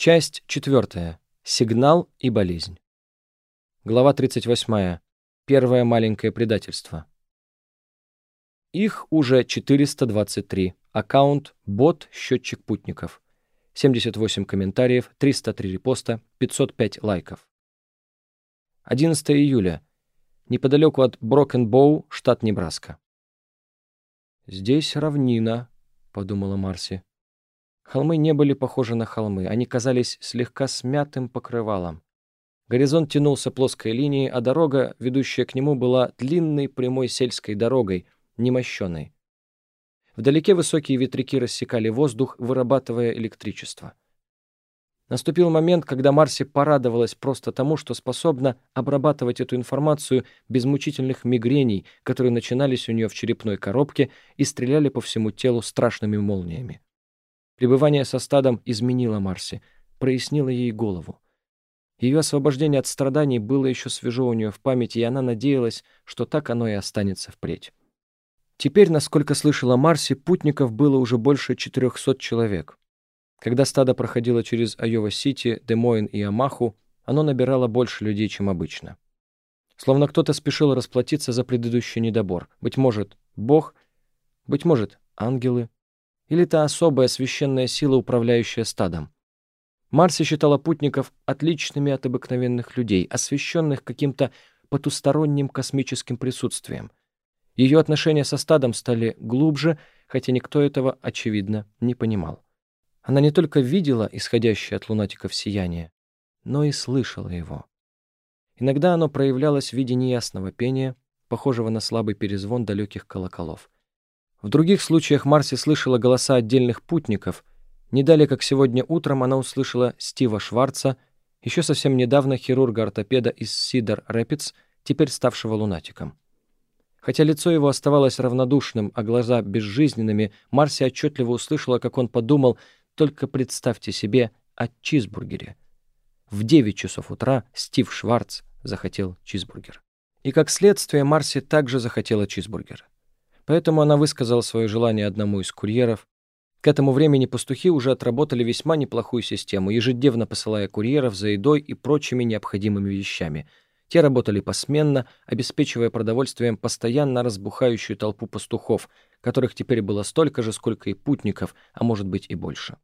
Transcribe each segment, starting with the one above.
Часть четвертая. Сигнал и болезнь. Глава 38. Первое маленькое предательство. Их уже 423. Аккаунт бот счетчик путников. 78 комментариев, 303 репоста, 505 лайков. 11 июля. Неподалеку от Брокенбоу, штат Небраска. «Здесь равнина», — подумала Марси. Холмы не были похожи на холмы, они казались слегка смятым покрывалом. Горизонт тянулся плоской линией, а дорога, ведущая к нему, была длинной прямой сельской дорогой, немощенной. Вдалеке высокие ветряки рассекали воздух, вырабатывая электричество. Наступил момент, когда Марси порадовалась просто тому, что способна обрабатывать эту информацию без мучительных мигрений, которые начинались у нее в черепной коробке и стреляли по всему телу страшными молниями. Пребывание со стадом изменило Марси, прояснило ей голову. Ее освобождение от страданий было еще свежо у нее в памяти, и она надеялась, что так оно и останется впредь. Теперь, насколько слышала Марси, путников было уже больше 400 человек. Когда стадо проходило через Айова-Сити, Демойн и Амаху, оно набирало больше людей, чем обычно. Словно кто-то спешил расплатиться за предыдущий недобор. Быть может, Бог, быть может, ангелы, или та особая священная сила, управляющая стадом. Марси считала путников отличными от обыкновенных людей, освященных каким-то потусторонним космическим присутствием. Ее отношения со стадом стали глубже, хотя никто этого, очевидно, не понимал. Она не только видела исходящее от лунатиков сияние, но и слышала его. Иногда оно проявлялось в виде неясного пения, похожего на слабый перезвон далеких колоколов. В других случаях Марси слышала голоса отдельных путников. Не далее, как сегодня утром, она услышала Стива Шварца, еще совсем недавно хирурга-ортопеда из Сидер Рэпидс, теперь ставшего лунатиком. Хотя лицо его оставалось равнодушным, а глаза безжизненными, Марси отчетливо услышала, как он подумал, только представьте себе о чизбургере. В 9 часов утра Стив Шварц захотел чизбургер. И как следствие Марси также захотела чизбургер. Поэтому она высказала свое желание одному из курьеров. К этому времени пастухи уже отработали весьма неплохую систему, ежедневно посылая курьеров за едой и прочими необходимыми вещами – те работали посменно, обеспечивая продовольствием постоянно разбухающую толпу пастухов, которых теперь было столько же, сколько и путников, а может быть и больше.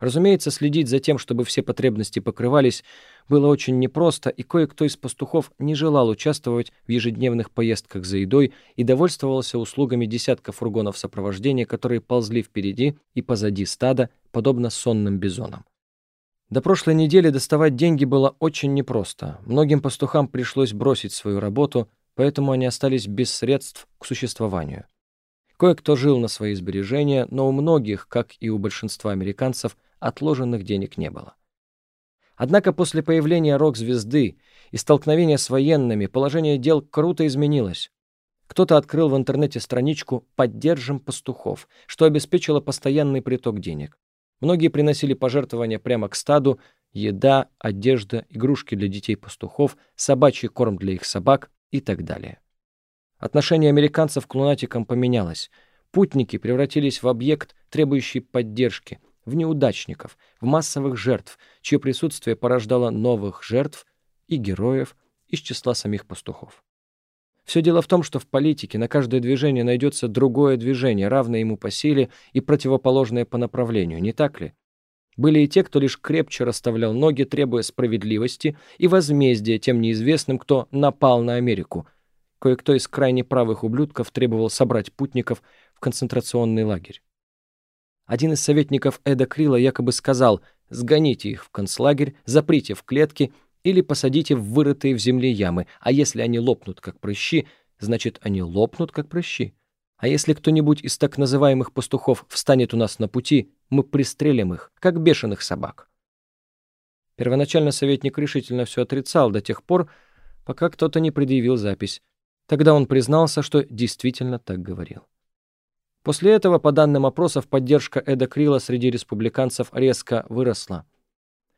Разумеется, следить за тем, чтобы все потребности покрывались, было очень непросто, и кое-кто из пастухов не желал участвовать в ежедневных поездках за едой и довольствовался услугами десятков фургонов сопровождения, которые ползли впереди и позади стада, подобно сонным бизонам. До прошлой недели доставать деньги было очень непросто. Многим пастухам пришлось бросить свою работу, поэтому они остались без средств к существованию. Кое-кто жил на свои сбережения, но у многих, как и у большинства американцев, отложенных денег не было. Однако после появления рок-звезды и столкновения с военными положение дел круто изменилось. Кто-то открыл в интернете страничку «Поддержим пастухов», что обеспечило постоянный приток денег. Многие приносили пожертвования прямо к стаду, еда, одежда, игрушки для детей-пастухов, собачий корм для их собак и так далее. Отношение американцев к лунатикам поменялось. Путники превратились в объект, требующий поддержки, в неудачников, в массовых жертв, чье присутствие порождало новых жертв и героев из числа самих пастухов. Все дело в том, что в политике на каждое движение найдется другое движение, равное ему по силе и противоположное по направлению, не так ли? Были и те, кто лишь крепче расставлял ноги, требуя справедливости и возмездия тем неизвестным, кто напал на Америку. Кое-кто из крайне правых ублюдков требовал собрать путников в концентрационный лагерь. Один из советников Эда Крила якобы сказал «сгоните их в концлагерь, заприте в клетки или посадите в вырытые в земле ямы, а если они лопнут, как прыщи, значит, они лопнут, как прыщи. А если кто-нибудь из так называемых пастухов встанет у нас на пути, мы пристрелим их, как бешеных собак. Первоначально советник решительно все отрицал до тех пор, пока кто-то не предъявил запись. Тогда он признался, что действительно так говорил. После этого, по данным опросов, поддержка Эда Крила среди республиканцев резко выросла.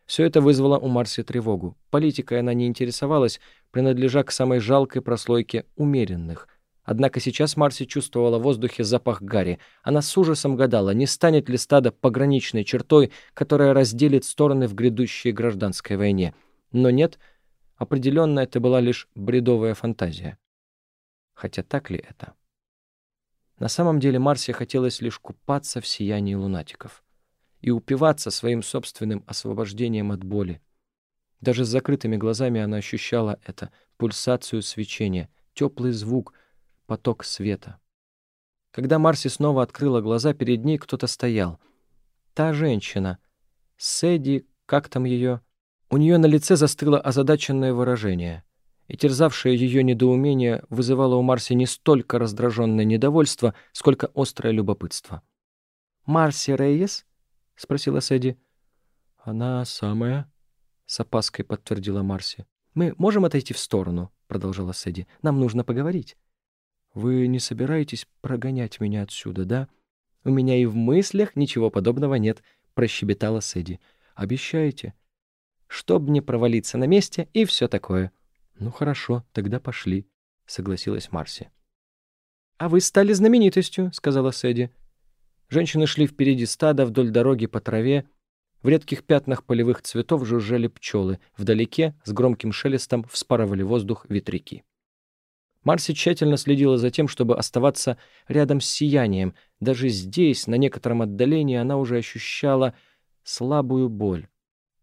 Все это вызвало у Марси тревогу. Политикой она не интересовалась, принадлежа к самой жалкой прослойке умеренных. Однако сейчас Марси чувствовала в воздухе запах гари. Она с ужасом гадала, не станет ли стадо пограничной чертой, которая разделит стороны в грядущей гражданской войне. Но нет, определенно это была лишь бредовая фантазия. Хотя так ли это? На самом деле Марсе хотелось лишь купаться в сиянии лунатиков и упиваться своим собственным освобождением от боли. Даже с закрытыми глазами она ощущала это, пульсацию свечения, теплый звук, поток света. Когда Марси снова открыла глаза, перед ней кто-то стоял. Та женщина. Сэдди, как там ее? У нее на лице застыло озадаченное выражение. И терзавшее ее недоумение вызывало у Марси не столько раздраженное недовольство, сколько острое любопытство. «Марси Рейес?» — спросила Сэдди. «Она самая», с опаской подтвердила Марси. «Мы можем отойти в сторону?» — продолжала Сэдди. «Нам нужно поговорить». «Вы не собираетесь прогонять меня отсюда, да?» «У меня и в мыслях ничего подобного нет», — прощебетала Сэдди. «Обещаете?» «Чтоб не провалиться на месте и все такое». «Ну хорошо, тогда пошли», — согласилась Марси. «А вы стали знаменитостью», — сказала Сэдди. Женщины шли впереди стада вдоль дороги по траве, в редких пятнах полевых цветов жужжали пчелы, вдалеке с громким шелестом вспарывали воздух ветряки. Марси тщательно следила за тем, чтобы оставаться рядом с сиянием. Даже здесь, на некотором отдалении, она уже ощущала слабую боль.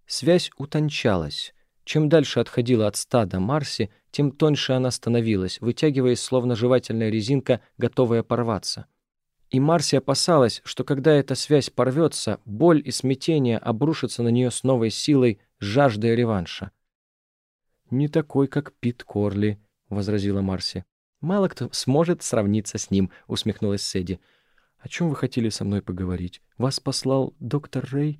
Связь утончалась. Чем дальше отходила от стада Марси, тем тоньше она становилась, вытягиваясь, словно жевательная резинка, готовая порваться. И Марси опасалась, что когда эта связь порвется, боль и смятение обрушатся на нее с новой силой, жаждая реванша. «Не такой, как Пит Корли», — возразила Марси. «Мало кто сможет сравниться с ним», — усмехнулась Сэдди. «О чем вы хотели со мной поговорить? Вас послал доктор Рэй?»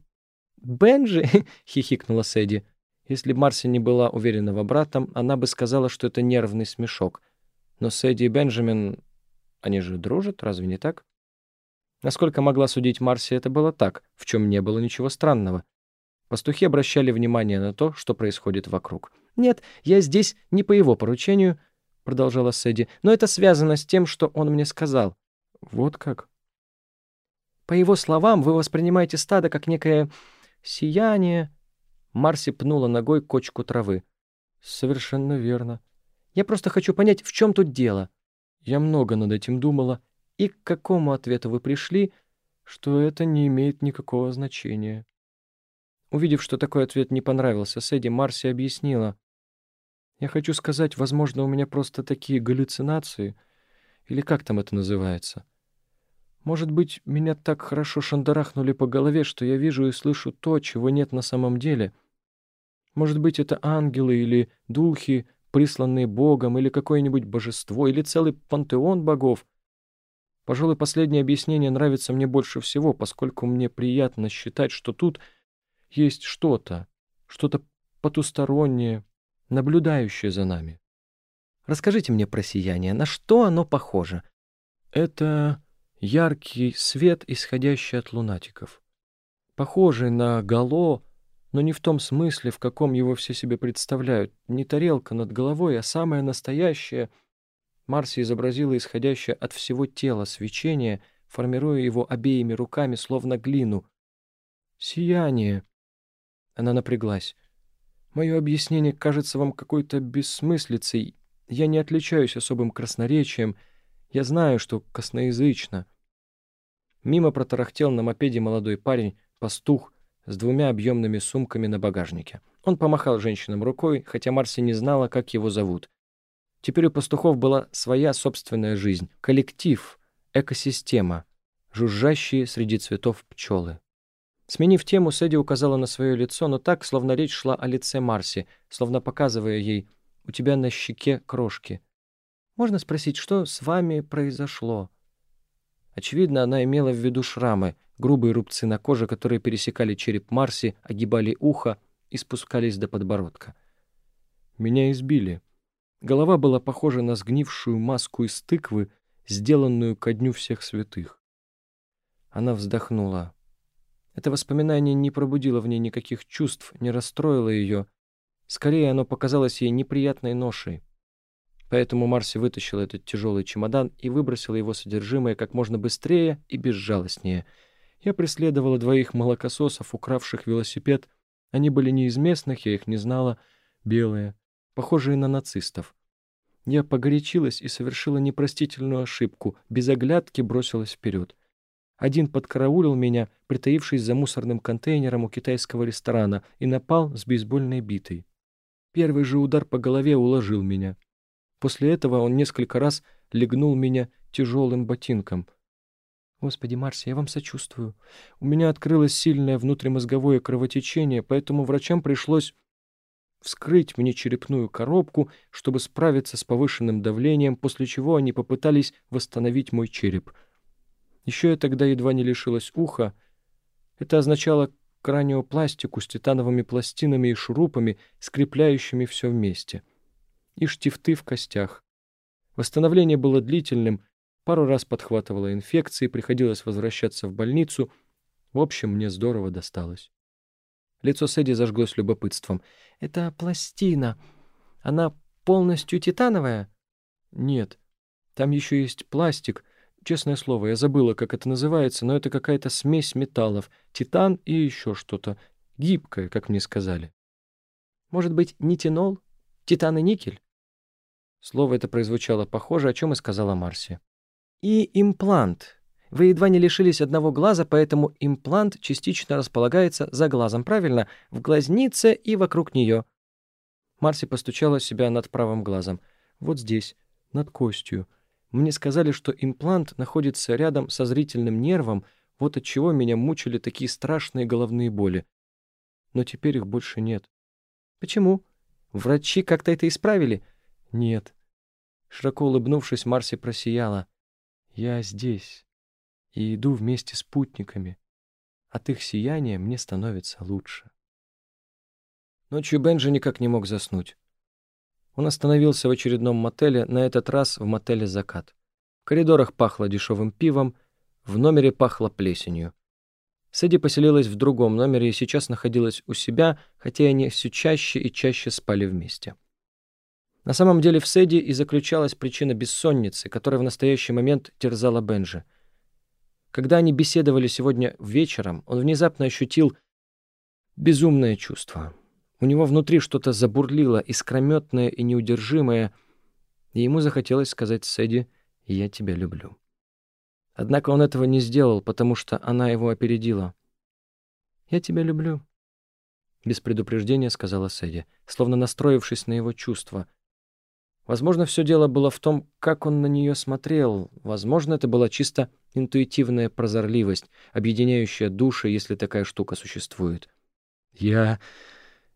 «Бенджи!» — хихикнула Сэдди. Если б Марси не была уверена в обратном, она бы сказала, что это нервный смешок. Но Сэдди и Бенджамин... Они же дружат, разве не так? Насколько могла судить Марси, это было так, в чем не было ничего странного. Пастухи обращали внимание на то, что происходит вокруг. «Нет, я здесь не по его поручению», — продолжала Сэдди, «но это связано с тем, что он мне сказал». «Вот как?» «По его словам, вы воспринимаете стадо как некое сияние...» Марси пнула ногой кочку травы. «Совершенно верно. Я просто хочу понять, в чем тут дело». Я много над этим думала и к какому ответу вы пришли, что это не имеет никакого значения. Увидев, что такой ответ не понравился Сэдди, Марси объяснила. «Я хочу сказать, возможно, у меня просто такие галлюцинации, или как там это называется. Может быть, меня так хорошо шандарахнули по голове, что я вижу и слышу то, чего нет на самом деле. Может быть, это ангелы или духи, присланные Богом, или какое-нибудь божество, или целый пантеон богов — Пожалуй, последнее объяснение нравится мне больше всего, поскольку мне приятно считать, что тут есть что-то, что-то потустороннее, наблюдающее за нами. Расскажите мне про сияние. На что оно похоже? Это яркий свет, исходящий от лунатиков. Похожий на гало, но не в том смысле, в каком его все себе представляют. Не тарелка над головой, а самое настоящее — Марси изобразила исходящее от всего тела свечение, формируя его обеими руками, словно глину. «Сияние!» Она напряглась. «Мое объяснение кажется вам какой-то бессмыслицей. Я не отличаюсь особым красноречием. Я знаю, что косноязычно». Мимо протарахтел на мопеде молодой парень, пастух, с двумя объемными сумками на багажнике. Он помахал женщинам рукой, хотя Марси не знала, как его зовут. Теперь у пастухов была своя собственная жизнь, коллектив, экосистема, жужжащие среди цветов пчелы. Сменив тему, Сэдди указала на свое лицо, но так, словно речь шла о лице Марси, словно показывая ей «У тебя на щеке крошки». «Можно спросить, что с вами произошло?» Очевидно, она имела в виду шрамы, грубые рубцы на коже, которые пересекали череп Марси, огибали ухо и спускались до подбородка. «Меня избили», Голова была похожа на сгнившую маску из тыквы, сделанную ко дню всех святых. Она вздохнула. Это воспоминание не пробудило в ней никаких чувств, не расстроило ее. Скорее, оно показалось ей неприятной ношей. Поэтому Марси вытащила этот тяжелый чемодан и выбросила его содержимое как можно быстрее и безжалостнее. Я преследовала двоих молокососов, укравших велосипед. Они были не из местных, я их не знала, белые, похожие на нацистов. Я погорячилась и совершила непростительную ошибку, без оглядки бросилась вперед. Один подкараулил меня, притаившись за мусорным контейнером у китайского ресторана, и напал с бейсбольной битой. Первый же удар по голове уложил меня. После этого он несколько раз легнул меня тяжелым ботинком. «Господи, Марси, я вам сочувствую. У меня открылось сильное внутримозговое кровотечение, поэтому врачам пришлось вскрыть мне черепную коробку, чтобы справиться с повышенным давлением, после чего они попытались восстановить мой череп. Еще я тогда едва не лишилась уха. Это означало краниопластику с титановыми пластинами и шурупами, скрепляющими все вместе и штифты в костях. Восстановление было длительным, пару раз подхватывала инфекции, приходилось возвращаться в больницу. В общем, мне здорово досталось. Лицо Сэдди зажглось любопытством. «Это пластина. Она полностью титановая?» «Нет. Там еще есть пластик. Честное слово, я забыла, как это называется, но это какая-то смесь металлов. Титан и еще что-то. Гибкое, как мне сказали». «Может быть, нитинол? Титан и никель?» Слово это прозвучало похоже, о чем и сказала Марси. «И имплант. Вы едва не лишились одного глаза, поэтому имплант частично располагается за глазом, правильно? В глазнице и вокруг нее». Марси постучала себя над правым глазом. «Вот здесь, над костью. Мне сказали, что имплант находится рядом со зрительным нервом, вот от чего меня мучили такие страшные головные боли. Но теперь их больше нет». «Почему? Врачи как-то это исправили?» «Нет. Широко улыбнувшись, Марси просияла. «Я здесь и иду вместе с путниками. От их сияния мне становится лучше». Ночью Бенджи никак не мог заснуть. Он остановился в очередном мотеле, на этот раз в мотеле «Закат». В коридорах пахло дешевым пивом, в номере пахло плесенью. Сэдди поселилась в другом номере и сейчас находилась у себя, хотя они все чаще и чаще спали вместе. На самом деле в Сэдди и заключалась причина бессонницы, которая в настоящий момент терзала Бенжи. Когда они беседовали сегодня вечером, он внезапно ощутил безумное чувство. У него внутри что-то забурлило, искрометное и неудержимое, и ему захотелось сказать Сэдди «Я тебя люблю». Однако он этого не сделал, потому что она его опередила. «Я тебя люблю», — без предупреждения сказала Сэдди, словно настроившись на его чувства — Возможно, все дело было в том, как он на нее смотрел. Возможно, это была чисто интуитивная прозорливость, объединяющая души, если такая штука существует. Я...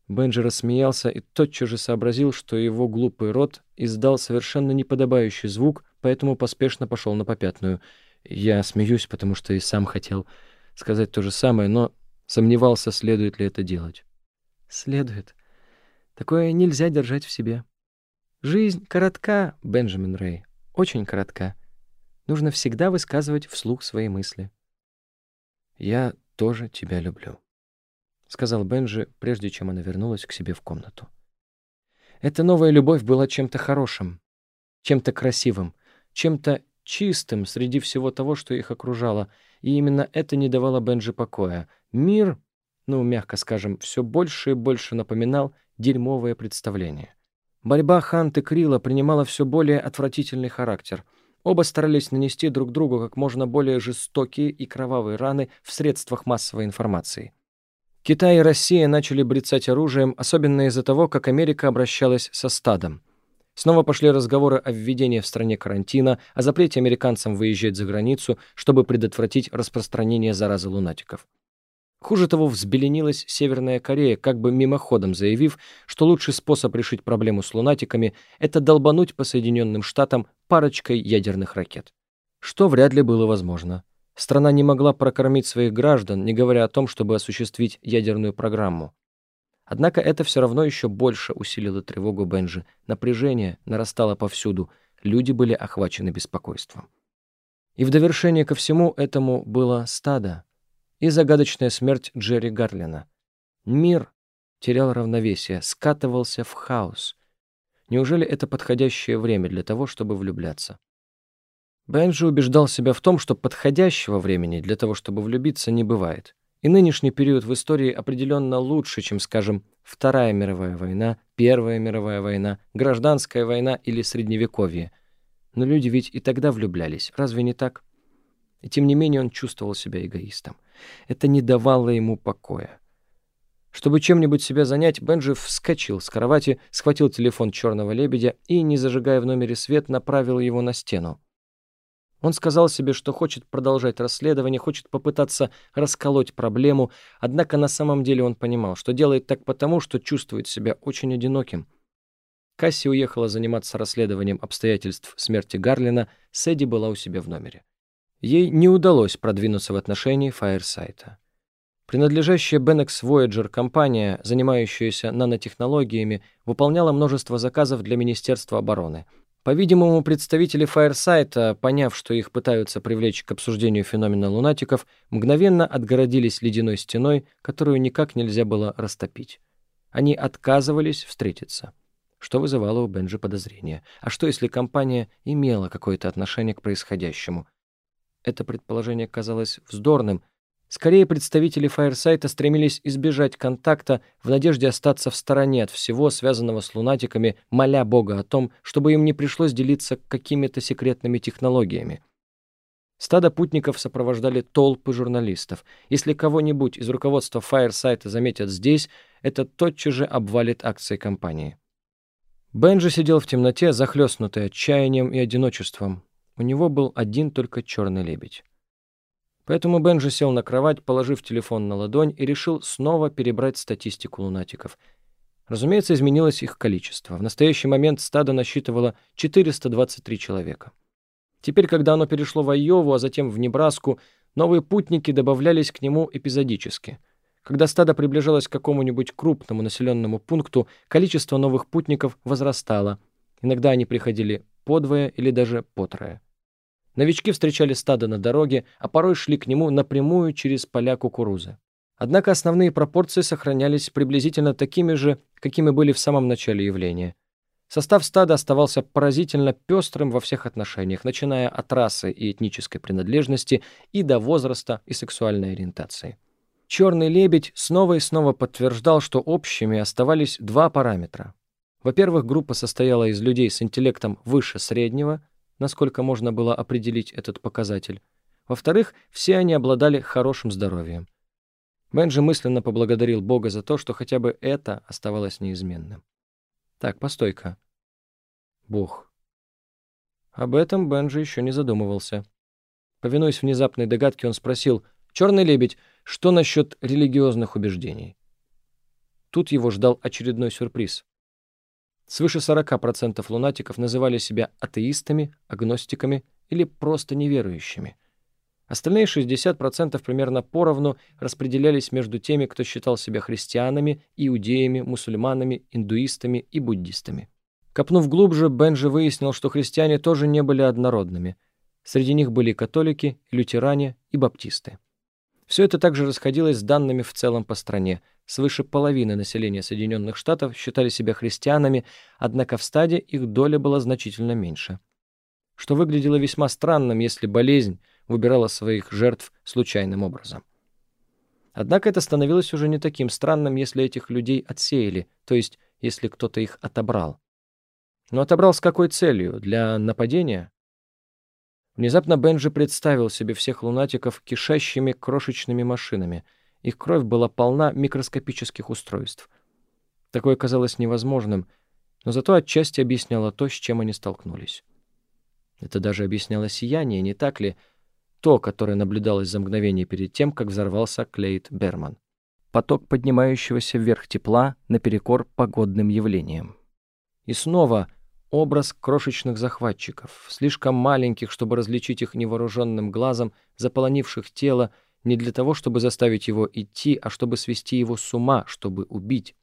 Бенджи рассмеялся и тотчас же сообразил, что его глупый рот издал совершенно неподобающий звук, поэтому поспешно пошел на попятную. Я смеюсь, потому что и сам хотел сказать то же самое, но сомневался, следует ли это делать. «Следует. Такое нельзя держать в себе», Жизнь коротка, Бенджамин Рэй, очень коротка. Нужно всегда высказывать вслух свои мысли. «Я тоже тебя люблю», — сказал Бенджи, прежде чем она вернулась к себе в комнату. Эта новая любовь была чем-то хорошим, чем-то красивым, чем-то чистым среди всего того, что их окружало, и именно это не давало Бенджи покоя. Мир, ну, мягко скажем, все больше и больше напоминал дерьмовое представление. Борьба Хант и Крила принимала все более отвратительный характер. Оба старались нанести друг другу как можно более жестокие и кровавые раны в средствах массовой информации. Китай и Россия начали брецать оружием, особенно из-за того, как Америка обращалась со стадом. Снова пошли разговоры о введении в стране карантина, о запрете американцам выезжать за границу, чтобы предотвратить распространение заразы лунатиков. Хуже того, взбеленилась Северная Корея, как бы мимоходом заявив, что лучший способ решить проблему с лунатиками — это долбануть по Соединенным Штатам парочкой ядерных ракет. Что вряд ли было возможно. Страна не могла прокормить своих граждан, не говоря о том, чтобы осуществить ядерную программу. Однако это все равно еще больше усилило тревогу Бенжи. Напряжение нарастало повсюду, люди были охвачены беспокойством. И в довершение ко всему этому было стадо, и загадочная смерть Джерри Гарлина. Мир терял равновесие, скатывался в хаос. Неужели это подходящее время для того, чтобы влюбляться? Бенджи убеждал себя в том, что подходящего времени для того, чтобы влюбиться, не бывает. И нынешний период в истории определенно лучше, чем, скажем, Вторая мировая война, Первая мировая война, Гражданская война или Средневековье. Но люди ведь и тогда влюблялись, разве не так? И тем не менее он чувствовал себя эгоистом. Это не давало ему покоя. Чтобы чем-нибудь себя занять, Бенджи вскочил с кровати, схватил телефон черного лебедя и, не зажигая в номере свет, направил его на стену. Он сказал себе, что хочет продолжать расследование, хочет попытаться расколоть проблему, однако на самом деле он понимал, что делает так потому, что чувствует себя очень одиноким. Касси уехала заниматься расследованием обстоятельств смерти Гарлина, Сэдди была у себя в номере. Ей не удалось продвинуться в отношении Фаерсайта. Принадлежащая Benex Voyager компания, занимающаяся нанотехнологиями, выполняла множество заказов для Министерства обороны – по-видимому, представители Фаерсайта, поняв, что их пытаются привлечь к обсуждению феномена лунатиков, мгновенно отгородились ледяной стеной, которую никак нельзя было растопить. Они отказывались встретиться, что вызывало у Бенджи подозрения. А что, если компания имела какое-то отношение к происходящему? Это предположение казалось вздорным, Скорее, представители Фаерсайта стремились избежать контакта в надежде остаться в стороне от всего, связанного с лунатиками, моля Бога о том, чтобы им не пришлось делиться какими-то секретными технологиями. Стадо путников сопровождали толпы журналистов. Если кого-нибудь из руководства Фаерсайта заметят здесь, это тотчас же обвалит акции компании. Бенджи сидел в темноте, захлестнутый отчаянием и одиночеством. У него был один только черный лебедь. Поэтому Бенджи сел на кровать, положив телефон на ладонь и решил снова перебрать статистику лунатиков. Разумеется, изменилось их количество. В настоящий момент стадо насчитывало 423 человека. Теперь, когда оно перешло в Айову, а затем в Небраску, новые путники добавлялись к нему эпизодически. Когда стадо приближалось к какому-нибудь крупному населенному пункту, количество новых путников возрастало. Иногда они приходили подвое или даже потрое. Новички встречали стадо на дороге, а порой шли к нему напрямую через поля кукурузы. Однако основные пропорции сохранялись приблизительно такими же, какими были в самом начале явления. Состав стада оставался поразительно пестрым во всех отношениях, начиная от расы и этнической принадлежности и до возраста и сексуальной ориентации. Черный лебедь снова и снова подтверждал, что общими оставались два параметра. Во-первых, группа состояла из людей с интеллектом выше среднего, насколько можно было определить этот показатель. Во-вторых, все они обладали хорошим здоровьем. Бенджи мысленно поблагодарил Бога за то, что хотя бы это оставалось неизменным. Так, постой-ка. Бог. Об этом Бенджи еще не задумывался. Повинуясь внезапной догадке, он спросил, «Черный лебедь, что насчет религиозных убеждений?» Тут его ждал очередной сюрприз. Свыше 40% лунатиков называли себя атеистами, агностиками или просто неверующими. Остальные 60% примерно поровну распределялись между теми, кто считал себя христианами, иудеями, мусульманами, индуистами и буддистами. Копнув глубже, Бенджи выяснил, что христиане тоже не были однородными. Среди них были католики, лютеране и баптисты. Все это также расходилось с данными в целом по стране. Свыше половины населения Соединенных Штатов считали себя христианами, однако в стаде их доля была значительно меньше. Что выглядело весьма странным, если болезнь выбирала своих жертв случайным образом. Однако это становилось уже не таким странным, если этих людей отсеяли, то есть если кто-то их отобрал. Но отобрал с какой целью? Для нападения? Внезапно Бенджи представил себе всех лунатиков кишащими крошечными машинами. Их кровь была полна микроскопических устройств. Такое казалось невозможным, но зато отчасти объясняло то, с чем они столкнулись. Это даже объясняло сияние, не так ли? То, которое наблюдалось за мгновение перед тем, как взорвался Клейт Берман. Поток поднимающегося вверх тепла наперекор погодным явлениям. И снова Образ крошечных захватчиков, слишком маленьких, чтобы различить их невооруженным глазом, заполонивших тело не для того, чтобы заставить его идти, а чтобы свести его с ума, чтобы убить.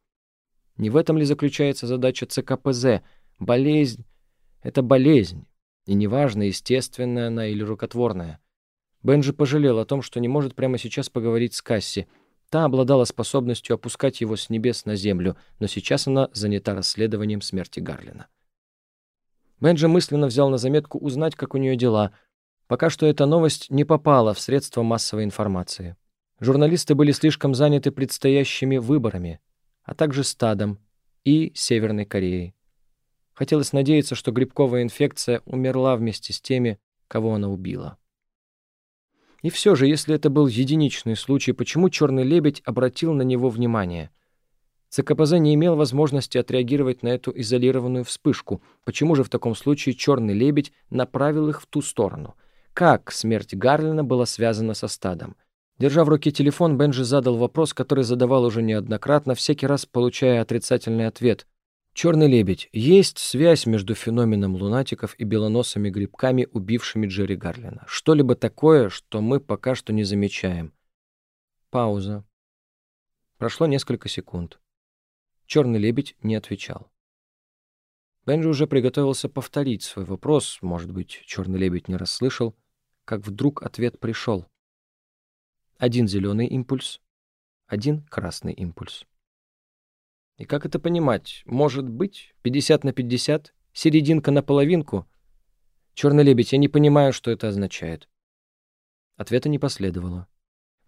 Не в этом ли заключается задача ЦКПЗ? Болезнь — это болезнь, и неважно, естественная она или рукотворная. Бенджи пожалел о том, что не может прямо сейчас поговорить с Касси. Та обладала способностью опускать его с небес на землю, но сейчас она занята расследованием смерти Гарлина. Бенджи мысленно взял на заметку узнать, как у нее дела. Пока что эта новость не попала в средства массовой информации. Журналисты были слишком заняты предстоящими выборами, а также стадом и Северной Кореей. Хотелось надеяться, что грибковая инфекция умерла вместе с теми, кого она убила. И все же, если это был единичный случай, почему черный лебедь обратил на него внимание? ЦКПЗ не имел возможности отреагировать на эту изолированную вспышку. Почему же в таком случае черный лебедь направил их в ту сторону? Как смерть Гарлина была связана со стадом? Держа в руке телефон, Бенджи задал вопрос, который задавал уже неоднократно, всякий раз получая отрицательный ответ. «Черный лебедь, есть связь между феноменом лунатиков и белоносыми грибками, убившими Джерри Гарлина? Что-либо такое, что мы пока что не замечаем?» Пауза. Прошло несколько секунд. Черный лебедь не отвечал. Бенджи уже приготовился повторить свой вопрос, может быть, черный лебедь не расслышал, как вдруг ответ пришел. Один зеленый импульс, один красный импульс. И как это понимать? Может быть, 50 на 50? Серединка на половинку? Черный лебедь, я не понимаю, что это означает. Ответа не последовало.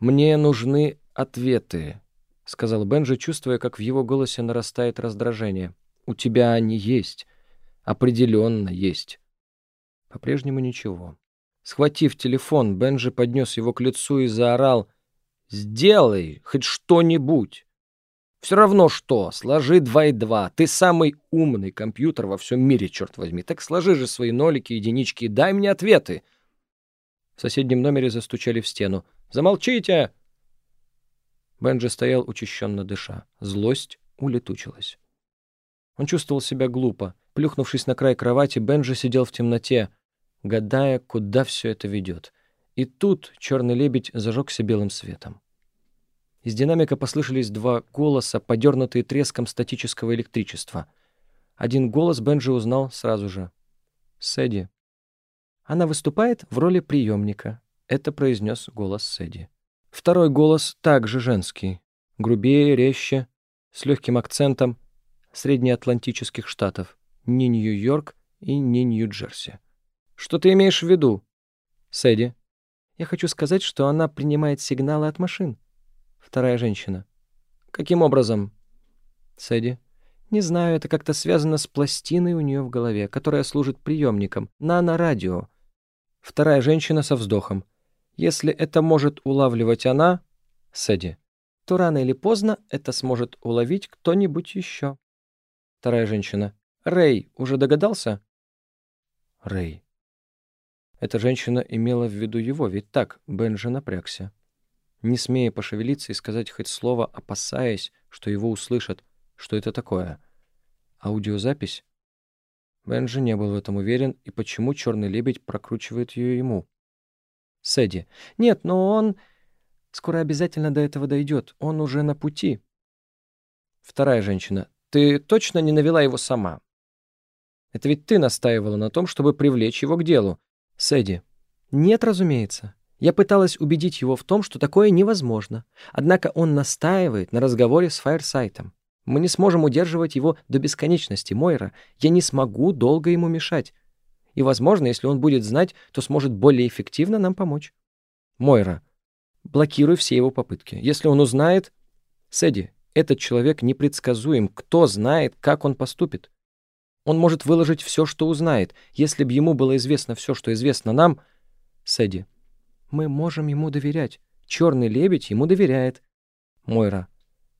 Мне нужны ответы, сказал Бенджи, чувствуя, как в его голосе нарастает раздражение. У тебя они есть. Определенно есть. По-прежнему ничего. Схватив телефон, Бенджи поднес его к лицу и заорал «Сделай хоть что-нибудь!» Все равно что, сложи два и два. Ты самый умный компьютер во всем мире, черт возьми. Так сложи же свои нолики, единички и дай мне ответы. В соседнем номере застучали в стену. «Замолчите!» Бенджи стоял учащенно дыша. Злость улетучилась. Он чувствовал себя глупо. Плюхнувшись на край кровати, Бенджи сидел в темноте, гадая, куда все это ведет. И тут черный лебедь зажегся белым светом. Из динамика послышались два голоса, подернутые треском статического электричества. Один голос Бенджи узнал сразу же. «Сэдди». «Она выступает в роли приемника», — это произнес голос Сэдди. Второй голос также женский, грубее, резче, с легким акцентом среднеатлантических штатов, не Нью-Йорк и не Нью-Джерси. «Что ты имеешь в виду?» «Сэдди». «Я хочу сказать, что она принимает сигналы от машин», Вторая женщина. Каким образом? Сэдди. Не знаю, это как-то связано с пластиной у нее в голове, которая служит приемником. Нано-радио. Вторая женщина со вздохом. Если это может улавливать она, Сэдди, то рано или поздно это сможет уловить кто-нибудь еще. Вторая женщина. Рэй уже догадался? Рэй. Эта женщина имела в виду его, ведь так, Бенджи напрягся не смея пошевелиться и сказать хоть слово, опасаясь, что его услышат. Что это такое? Аудиозапись? Бенджи не был в этом уверен, и почему черный лебедь прокручивает ее ему? Сэдди. Нет, но он... Скоро обязательно до этого дойдет. Он уже на пути. Вторая женщина. Ты точно не навела его сама? Это ведь ты настаивала на том, чтобы привлечь его к делу. Сэдди. Нет, разумеется. Я пыталась убедить его в том, что такое невозможно. Однако он настаивает на разговоре с Фаерсайтом. Мы не сможем удерживать его до бесконечности, Мойра. Я не смогу долго ему мешать. И, возможно, если он будет знать, то сможет более эффективно нам помочь. Мойра, блокируй все его попытки. Если он узнает... Сэдди, этот человек непредсказуем. Кто знает, как он поступит? Он может выложить все, что узнает. Если бы ему было известно все, что известно нам... Сэдди, мы можем ему доверять. Черный лебедь ему доверяет. Мойра,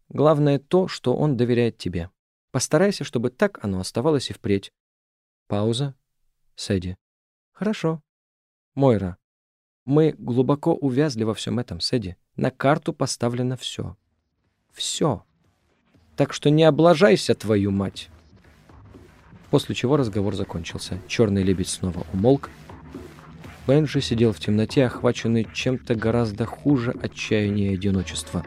главное то, что он доверяет тебе. Постарайся, чтобы так оно оставалось и впредь. Пауза. Сэдди. Хорошо. Мойра. Мы глубоко увязли во всем этом, Сэдди. На карту поставлено все. Все. Так что не облажайся, твою мать. После чего разговор закончился. Черный лебедь снова умолк, Бенджи сидел в темноте, охваченный чем-то гораздо хуже отчаяния и одиночества.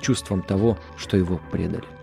Чувством того, что его предали.